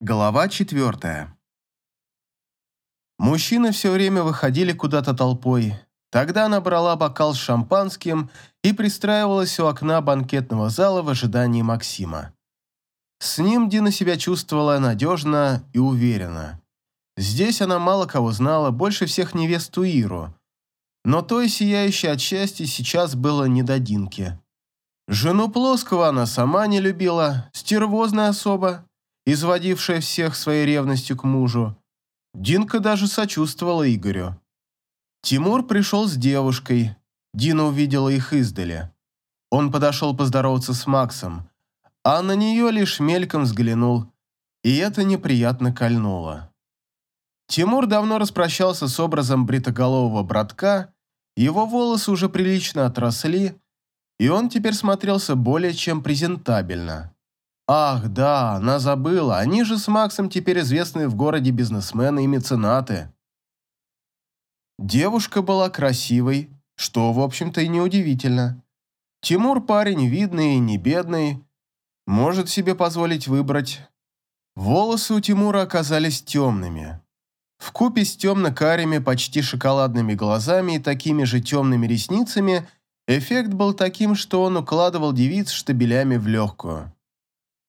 Глава четвертая. Мужчины все время выходили куда-то толпой. Тогда она брала бокал с шампанским и пристраивалась у окна банкетного зала в ожидании Максима. С ним Дина себя чувствовала надежно и уверенно. Здесь она мало кого знала, больше всех невесту Иру. Но той, сияющей от счастья, сейчас было не до Динки. Жену Плоского она сама не любила, стервозная особа, изводившая всех своей ревностью к мужу. Динка даже сочувствовала Игорю. Тимур пришел с девушкой. Дина увидела их издали. Он подошел поздороваться с Максом, а на нее лишь мельком взглянул, и это неприятно кольнуло. Тимур давно распрощался с образом бритоголового братка, его волосы уже прилично отросли, и он теперь смотрелся более чем презентабельно. Ах, да, она забыла, они же с Максом теперь известные в городе бизнесмены и меценаты. Девушка была красивой, что, в общем-то, и неудивительно. Тимур парень видный и не бедный, может себе позволить выбрать. Волосы у Тимура оказались темными. В купе с темно-карими, почти шоколадными глазами и такими же темными ресницами эффект был таким, что он укладывал девиц штабелями в легкую.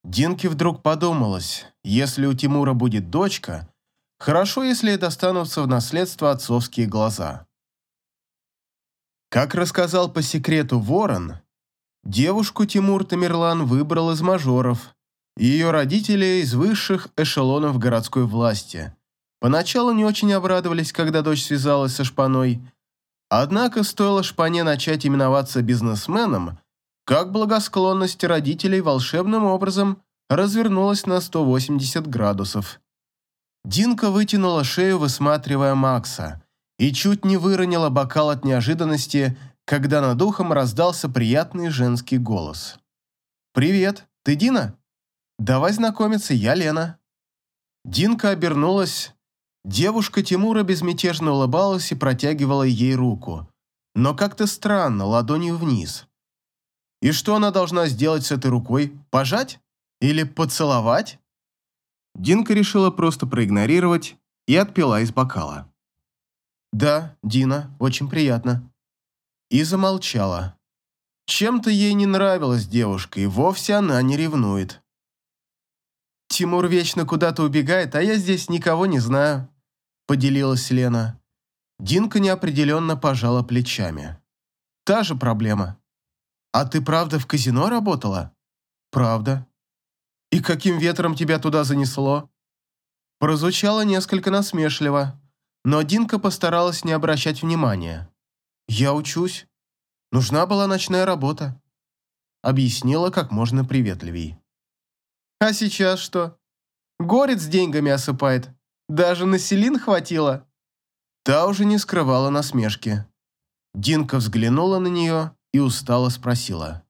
Динке вдруг подумалось, если у Тимура будет дочка, хорошо, если достанутся в наследство отцовские глаза. Как рассказал по секрету Ворон, девушку Тимур Тамерлан выбрал из мажоров, ее родители из высших эшелонов городской власти. Поначалу не очень обрадовались, когда дочь связалась со Шпаной, однако стоило Шпане начать именоваться бизнесменом, как благосклонность родителей волшебным образом развернулась на 180 градусов. Динка вытянула шею, высматривая Макса, и чуть не выронила бокал от неожиданности, когда над ухом раздался приятный женский голос. «Привет, ты Дина? Давай знакомиться, я Лена». Динка обернулась. Девушка Тимура безмятежно улыбалась и протягивала ей руку, но как-то странно, ладонью вниз. И что она должна сделать с этой рукой? Пожать? Или поцеловать? Динка решила просто проигнорировать и отпила из бокала. «Да, Дина, очень приятно». И замолчала. Чем-то ей не нравилась девушка, и вовсе она не ревнует. «Тимур вечно куда-то убегает, а я здесь никого не знаю», — поделилась Лена. Динка неопределенно пожала плечами. «Та же проблема. «А ты правда в казино работала?» «Правда». «И каким ветром тебя туда занесло?» Прозвучало несколько насмешливо, но Динка постаралась не обращать внимания. «Я учусь. Нужна была ночная работа», — объяснила как можно приветливей. «А сейчас что? Горец деньгами осыпает. Даже на селин хватило?» Та уже не скрывала насмешки. Динка взглянула на нее и устало спросила.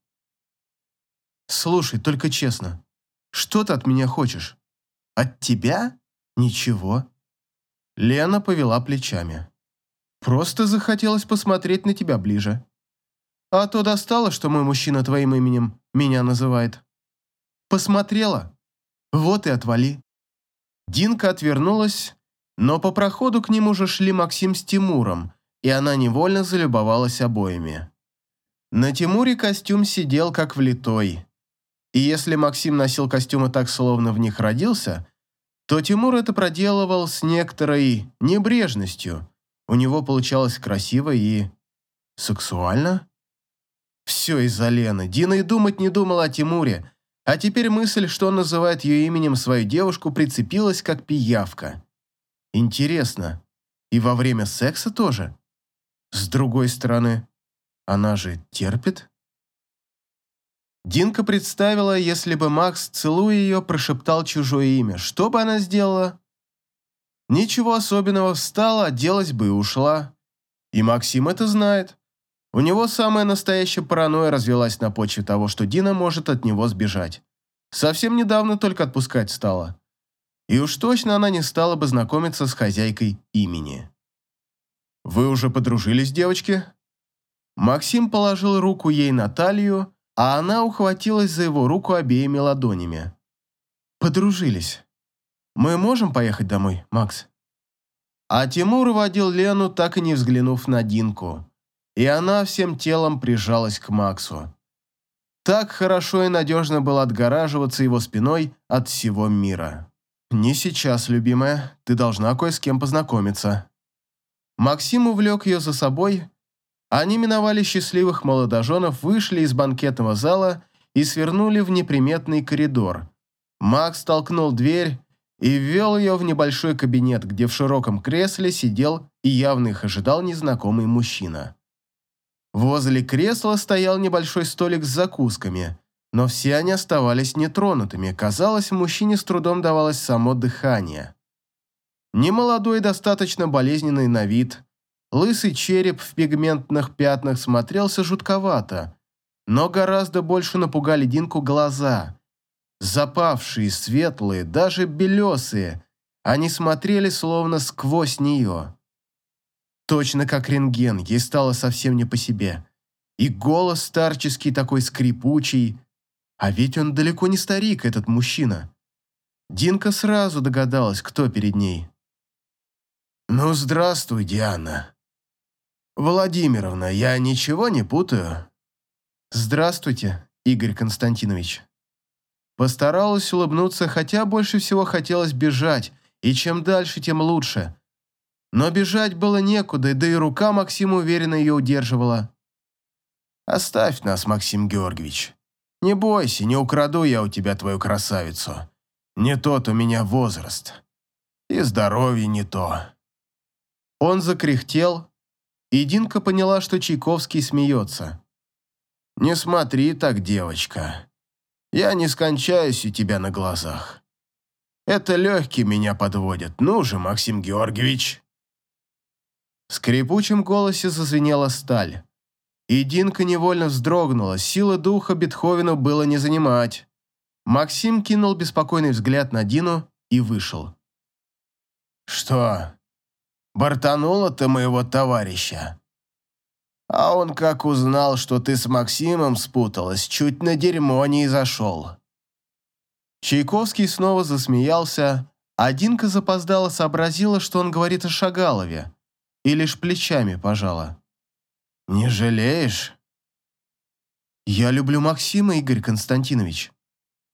«Слушай, только честно, что ты от меня хочешь? От тебя? Ничего». Лена повела плечами. «Просто захотелось посмотреть на тебя ближе. А то достало, что мой мужчина твоим именем меня называет. Посмотрела? Вот и отвали». Динка отвернулась, но по проходу к ним уже шли Максим с Тимуром, и она невольно залюбовалась обоими. На Тимуре костюм сидел как влитой. И если Максим носил костюмы так, словно в них родился, то Тимур это проделывал с некоторой небрежностью. У него получалось красиво и... сексуально. Все из-за Лены. Дина и думать не думала о Тимуре, а теперь мысль, что он называет ее именем свою девушку, прицепилась как пиявка. Интересно, и во время секса тоже? С другой стороны, она же терпит? Динка представила, если бы Макс, целуя ее, прошептал чужое имя. Что бы она сделала? Ничего особенного, встала, оделась бы и ушла. И Максим это знает. У него самая настоящая паранойя развелась на почве того, что Дина может от него сбежать. Совсем недавно только отпускать стала. И уж точно она не стала бы знакомиться с хозяйкой имени. «Вы уже подружились, девочки?» Максим положил руку ей на талию, а она ухватилась за его руку обеими ладонями. Подружились. Мы можем поехать домой, Макс?» А Тимур водил Лену, так и не взглянув на Динку. И она всем телом прижалась к Максу. Так хорошо и надежно было отгораживаться его спиной от всего мира. «Не сейчас, любимая, ты должна кое с кем познакомиться». Максим увлек ее за собой. Они миновали счастливых молодоженов, вышли из банкетного зала и свернули в неприметный коридор. Макс толкнул дверь и ввел ее в небольшой кабинет, где в широком кресле сидел и явно их ожидал незнакомый мужчина. Возле кресла стоял небольшой столик с закусками, но все они оставались нетронутыми. Казалось, мужчине с трудом давалось само дыхание. Немолодой, достаточно болезненный на вид, лысый череп в пигментных пятнах смотрелся жутковато, но гораздо больше напугали Динку глаза. Запавшие, светлые, даже белесые, они смотрели словно сквозь нее. Точно как рентген, ей стало совсем не по себе. И голос старческий такой скрипучий. А ведь он далеко не старик, этот мужчина. Динка сразу догадалась, кто перед ней. «Ну, здравствуй, Диана. Владимировна, я ничего не путаю?» «Здравствуйте, Игорь Константинович». Постаралась улыбнуться, хотя больше всего хотелось бежать, и чем дальше, тем лучше. Но бежать было некуда, да и рука Максима уверенно ее удерживала. «Оставь нас, Максим Георгиевич. Не бойся, не украду я у тебя твою красавицу. Не тот у меня возраст. И здоровье не то». Он закряхтел, и Динка поняла, что Чайковский смеется. «Не смотри так, девочка. Я не скончаюсь у тебя на глазах. Это легкие меня подводят. Ну же, Максим Георгиевич!» В скрипучем голосе зазвенела сталь. И Динка невольно вздрогнула, силы духа Бетховену было не занимать. Максим кинул беспокойный взгляд на Дину и вышел. «Что, бортанула ты моего товарища?» А он как узнал, что ты с Максимом спуталась, чуть на дерьмо не зашел. Чайковский снова засмеялся, а Динка запоздала сообразила, что он говорит о Шагалове и лишь плечами пожала. «Не жалеешь?» «Я люблю Максима, Игорь Константинович»,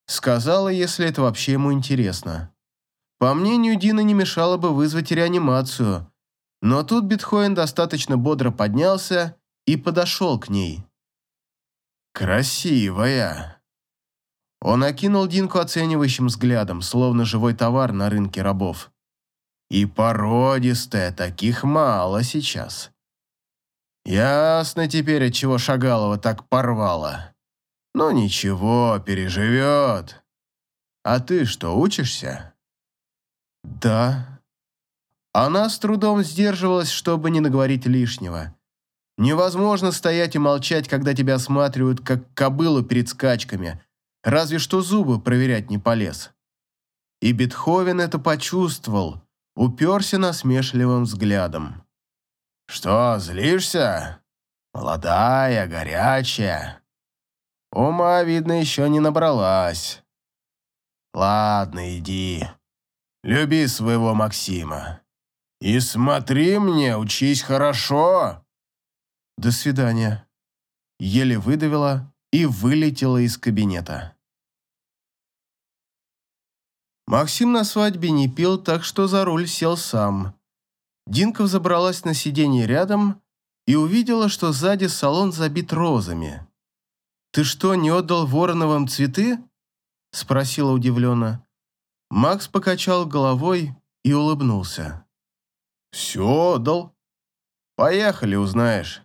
сказала, если это вообще ему интересно. По мнению Дины, не мешало бы вызвать реанимацию, но тут Бетховен достаточно бодро поднялся и подошел к ней. «Красивая!» Он окинул Динку оценивающим взглядом, словно живой товар на рынке рабов. И породистая, таких мало сейчас. Ясно теперь, от чего Шагалова так порвала. Ну ничего, переживет. А ты что, учишься? Да. Она с трудом сдерживалась, чтобы не наговорить лишнего. Невозможно стоять и молчать, когда тебя осматривают, как кобылу перед скачками. Разве что зубы проверять не полез. И Бетховен это почувствовал, уперся насмешливым взглядом. «Что, злишься? Молодая, горячая. Ума, видно, еще не набралась. Ладно, иди. Люби своего Максима. И смотри мне, учись хорошо». «До свидания». Еле выдавила и вылетела из кабинета. Максим на свадьбе не пил, так что за руль сел сам. Динка забралась на сиденье рядом и увидела, что сзади салон забит розами. «Ты что, не отдал Вороновым цветы?» – спросила удивленно. Макс покачал головой и улыбнулся. «Все отдал. Поехали, узнаешь».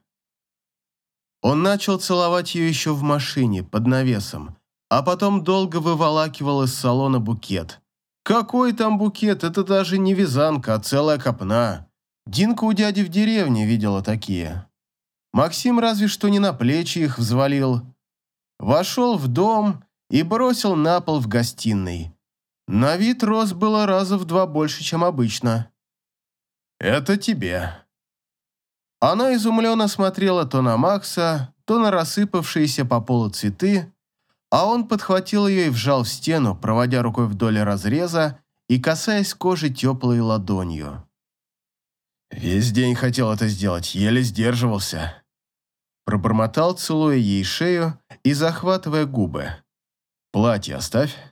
Он начал целовать ее еще в машине, под навесом, а потом долго выволакивал из салона букет. Какой там букет? Это даже не вязанка, а целая копна. Динка у дяди в деревне видела такие. Максим разве что не на плечи их взвалил. Вошел в дом и бросил на пол в гостиной. На вид роз было раза в два больше, чем обычно. «Это тебе». Она изумленно смотрела то на Макса, то на рассыпавшиеся по полу цветы, а он подхватил ее и вжал в стену, проводя рукой вдоль разреза и касаясь кожи теплой ладонью. «Весь день хотел это сделать, еле сдерживался», пробормотал, целуя ей шею и захватывая губы. «Платье оставь».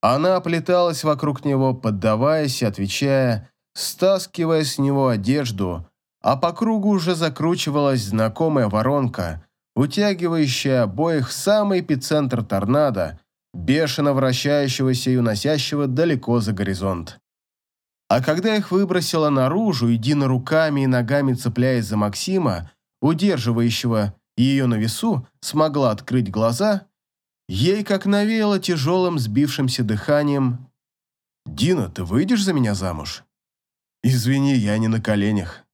Она оплеталась вокруг него, поддаваясь и отвечая, стаскивая с него одежду, а по кругу уже закручивалась знакомая воронка, утягивающая обоих в самый эпицентр торнадо, бешено вращающегося и уносящего далеко за горизонт. А когда их выбросило наружу, и Дина руками и ногами цепляясь за Максима, удерживающего ее на весу, смогла открыть глаза, ей как навеяло тяжелым сбившимся дыханием. «Дина, ты выйдешь за меня замуж?» «Извини, я не на коленях».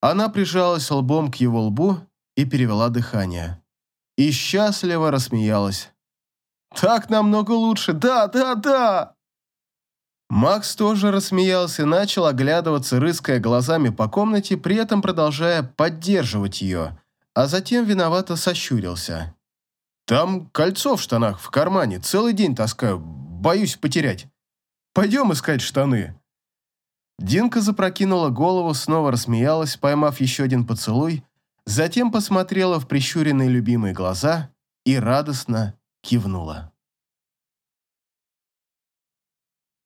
Она прижалась лбом к его лбу и перевела дыхание. И счастливо рассмеялась. «Так намного лучше, да, да, да!» Макс тоже рассмеялся и начал оглядываться, рыская глазами по комнате, при этом продолжая поддерживать ее, а затем виновато сощурился. «Там кольцо в штанах в кармане, целый день таскаю, боюсь потерять. Пойдем искать штаны». Динка запрокинула голову, снова рассмеялась, поймав еще один поцелуй, затем посмотрела в прищуренные любимые глаза и радостно кивнула.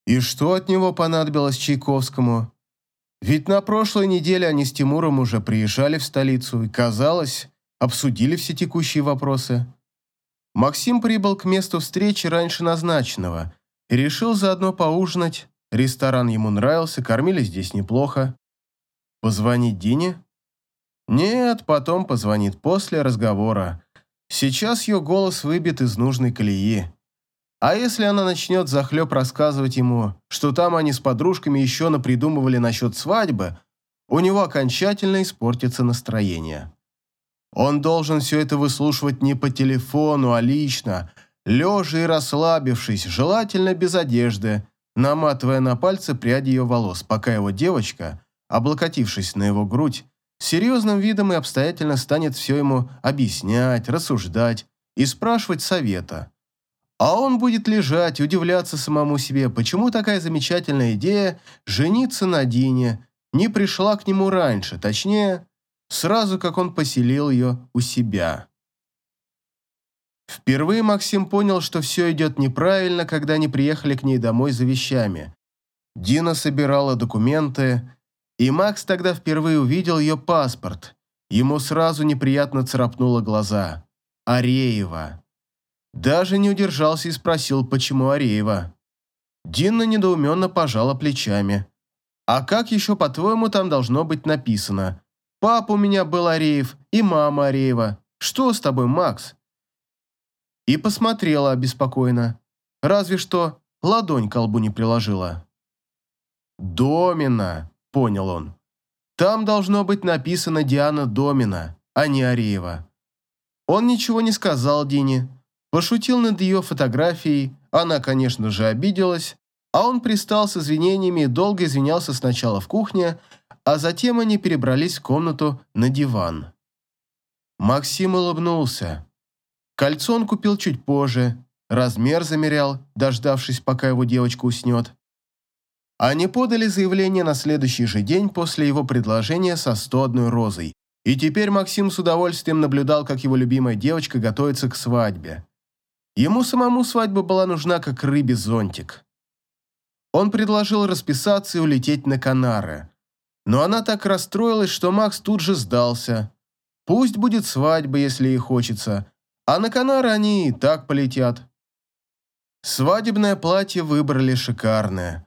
И что от него понадобилось Чайковскому? Ведь на прошлой неделе они с Тимуром уже приезжали в столицу и, казалось, обсудили все текущие вопросы. Максим прибыл к месту встречи раньше назначенного и решил заодно поужинать. Ресторан ему нравился, кормили здесь неплохо. Позвонить Дине? Нет, потом позвонит после разговора. Сейчас ее голос выбит из нужной колеи. А если она начнет захлеб рассказывать ему, что там они с подружками еще напридумывали насчет свадьбы, у него окончательно испортится настроение. Он должен все это выслушивать не по телефону, а лично, лежа и расслабившись, желательно без одежды, наматывая на пальцы пряди ее волос, пока его девочка, облокотившись на его грудь, серьезным видом и обстоятельно станет все ему объяснять, рассуждать и спрашивать совета. А он будет лежать, удивляться самому себе, почему такая замечательная идея жениться на Дине не пришла к нему раньше, точнее, сразу как он поселил ее у себя. Впервые Максим понял, что все идет неправильно, когда они приехали к ней домой за вещами. Дина собирала документы, и Макс тогда впервые увидел ее паспорт. Ему сразу неприятно царапнуло глаза. Ареева. Даже не удержался и спросил, почему Ареева. Дина недоуменно пожала плечами. «А как еще, по-твоему, там должно быть написано? Папа у меня был Ареев и мама Ареева. Что с тобой, Макс?» И посмотрела обеспокоенно. Разве что ладонь к колбу не приложила. «Домина», — понял он. «Там должно быть написано Диана Домина, а не Ареева». Он ничего не сказал Дине, Пошутил над ее фотографией, она, конечно же, обиделась, а он пристал с извинениями и долго извинялся сначала в кухне, а затем они перебрались в комнату на диван. Максим улыбнулся. Кольцо он купил чуть позже, размер замерял, дождавшись, пока его девочка уснет. Они подали заявление на следующий же день после его предложения со 101 розой, и теперь Максим с удовольствием наблюдал, как его любимая девочка готовится к свадьбе. Ему самому свадьба была нужна как рыбе зонтик. Он предложил расписаться и улететь на Канары. Но она так расстроилась, что Макс тут же сдался. Пусть будет свадьба, если ей хочется, а на Канары они и так полетят. Свадебное платье выбрали шикарное.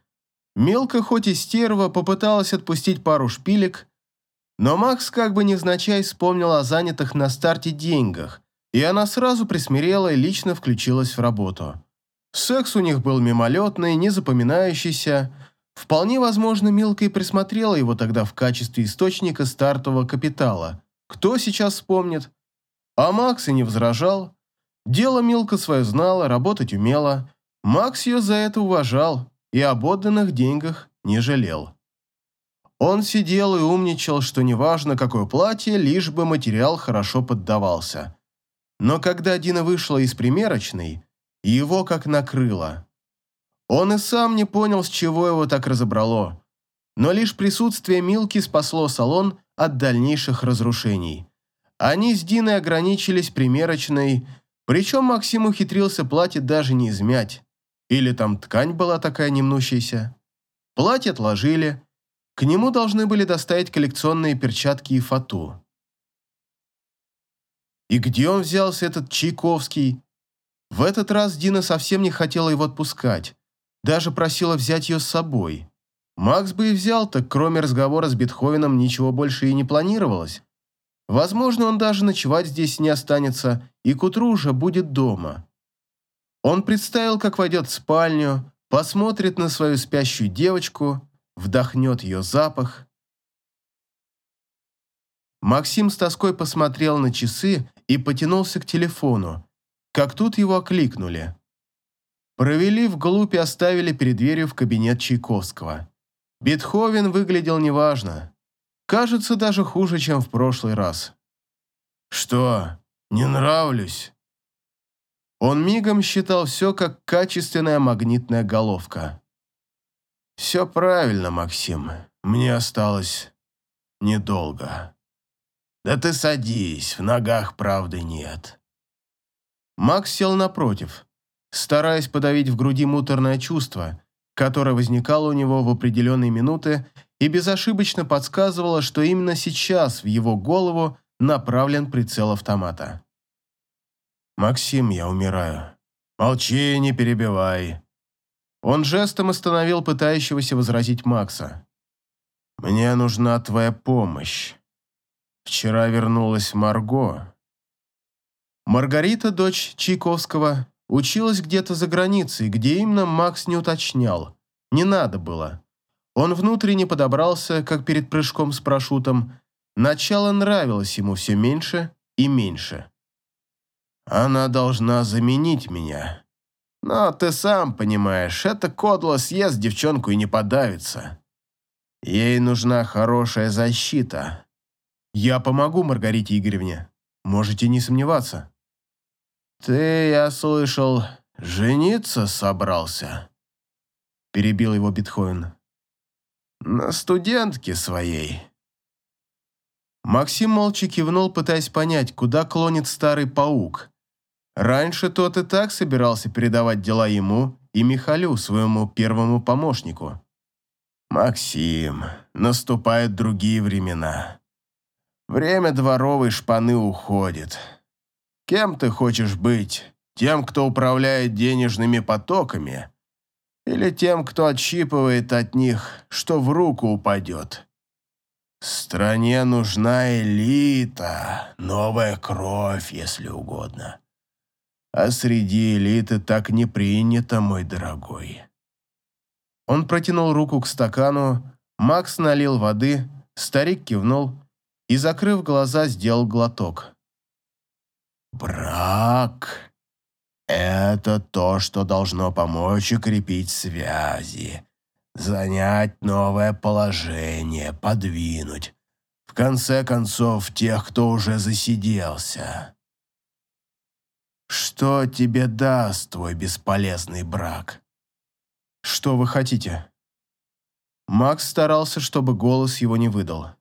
Мелко, хоть и стерва, попыталась отпустить пару шпилек, но Макс как бы невзначай вспомнил о занятых на старте деньгах и она сразу присмирела и лично включилась в работу. Секс у них был мимолетный, незапоминающийся. Вполне возможно, Милка и присмотрела его тогда в качестве источника стартового капитала. Кто сейчас вспомнит? А Макс и не возражал. Дело Милка свое знала, работать умела. Макс ее за это уважал и об отданных деньгах не жалел. Он сидел и умничал, что неважно, какое платье, лишь бы материал хорошо поддавался. Но когда Дина вышла из примерочной, его как накрыло. Он и сам не понял, с чего его так разобрало. Но лишь присутствие Милки спасло салон от дальнейших разрушений. Они с Диной ограничились примерочной, причем Максим ухитрился платье даже не измять. Или там ткань была такая немнущаяся. Платье отложили. К нему должны были доставить коллекционные перчатки и фату. И где он взялся, этот Чайковский? В этот раз Дина совсем не хотела его отпускать. Даже просила взять ее с собой. Макс бы и взял, так кроме разговора с Бетховеном ничего больше и не планировалось. Возможно, он даже ночевать здесь не останется и к утру уже будет дома. Он представил, как войдет в спальню, посмотрит на свою спящую девочку, вдохнет ее запах. Максим с тоской посмотрел на часы и потянулся к телефону, как тут его окликнули. Провели вглубь и оставили перед дверью в кабинет Чайковского. Бетховен выглядел неважно. Кажется, даже хуже, чем в прошлый раз. «Что, не нравлюсь?» Он мигом считал все как качественная магнитная головка. «Все правильно, Максим. Мне осталось недолго». «Да ты садись, в ногах правды нет». Макс сел напротив, стараясь подавить в груди муторное чувство, которое возникало у него в определенные минуты и безошибочно подсказывало, что именно сейчас в его голову направлен прицел автомата. «Максим, я умираю. Молчи, не перебивай». Он жестом остановил пытающегося возразить Макса. «Мне нужна твоя помощь. Вчера вернулась Марго». Маргарита, дочь Чайковского, училась где-то за границей, где именно Макс не уточнял. Не надо было. Он внутренне подобрался, как перед прыжком с парашютом. Начало нравилось ему все меньше и меньше. Она должна заменить меня. Но ты сам понимаешь, эта кодла съест девчонку и не подавится. Ей нужна хорошая защита. Я помогу Маргарите Игоревне. Можете не сомневаться. Ты, я слышал, жениться собрался? Перебил его Бетховен. На студентке своей. Максим молча кивнул, пытаясь понять, куда клонит старый паук. Раньше тот и так собирался передавать дела ему и Михалю, своему первому помощнику. «Максим, наступают другие времена. Время дворовой шпаны уходит. Кем ты хочешь быть? Тем, кто управляет денежными потоками? Или тем, кто отщипывает от них, что в руку упадет?» Стране нужна элита, новая кровь, если угодно а среди элиты так не принято, мой дорогой». Он протянул руку к стакану, Макс налил воды, старик кивнул и, закрыв глаза, сделал глоток. «Брак — это то, что должно помочь укрепить связи, занять новое положение, подвинуть, в конце концов, тех, кто уже засиделся. Что тебе даст твой бесполезный брак? Что вы хотите? Макс старался, чтобы голос его не выдал.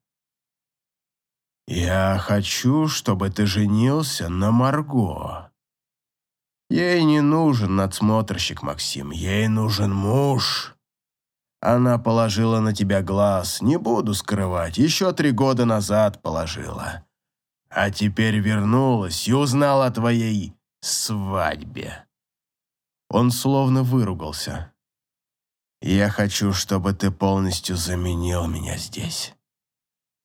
Я хочу, чтобы ты женился на Марго. Ей не нужен надсмотрщик, Максим, ей нужен муж. Она положила на тебя глаз, не буду скрывать, еще три года назад положила. А теперь вернулась и узнала о твоей свадьбе». Он словно выругался. «Я хочу, чтобы ты полностью заменил меня здесь».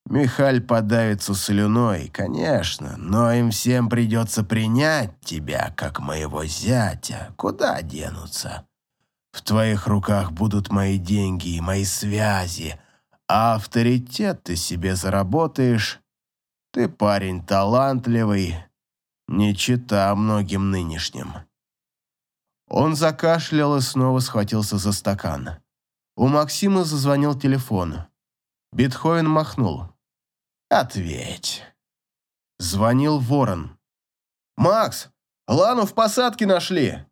Михаль подавится слюной, конечно, но им всем придется принять тебя, как моего зятя. Куда денутся? В твоих руках будут мои деньги и мои связи, а авторитет ты себе заработаешь. Ты парень талантливый, не чита многим нынешним. Он закашлял и снова схватился за стакан. У Максима зазвонил телефон. Бетховен махнул. «Ответь». Звонил Ворон. «Макс, Лану в посадке нашли!»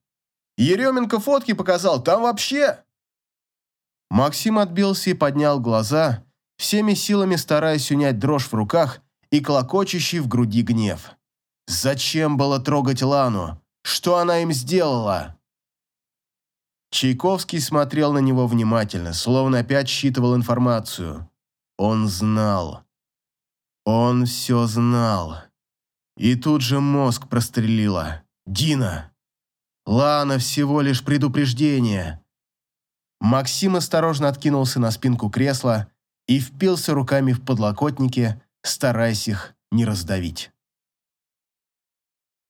Еременко фотки показал, там вообще...» Максим отбился и поднял глаза, всеми силами стараясь унять дрожь в руках и клокочущий в груди гнев. «Зачем было трогать Лану? Что она им сделала?» Чайковский смотрел на него внимательно, словно опять считывал информацию. Он знал. Он все знал. И тут же мозг прострелило. «Дина! Лана всего лишь предупреждение!» Максим осторожно откинулся на спинку кресла и впился руками в подлокотники, стараясь их не раздавить.